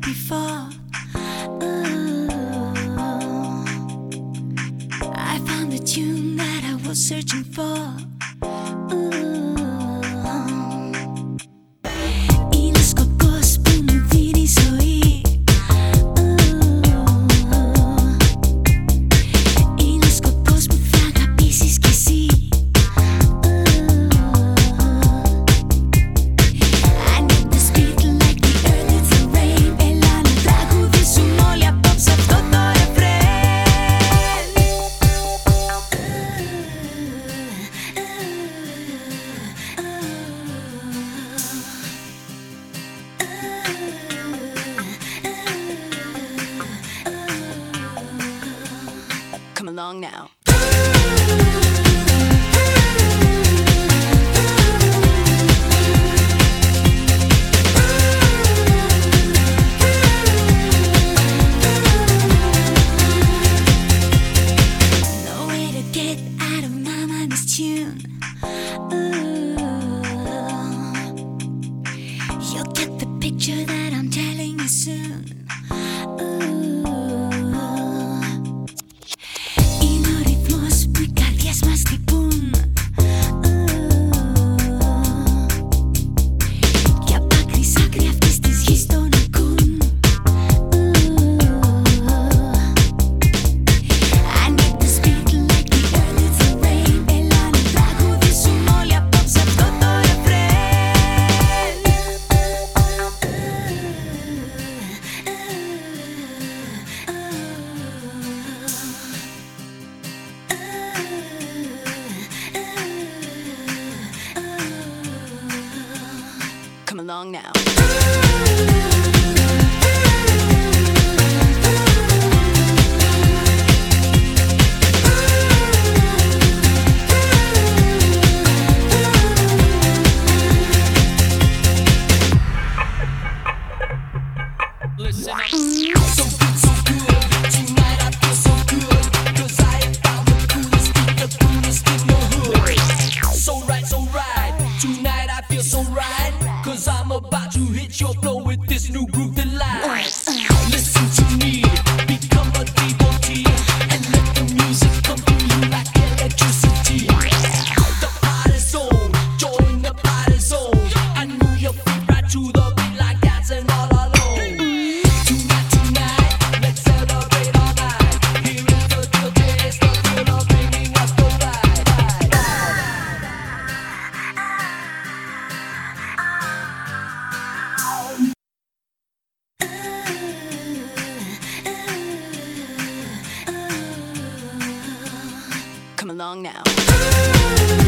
before. Ooh, I found the tune that I was searching for. along now. song now. Listen. I'm about to hit your flow with this new groove. along now.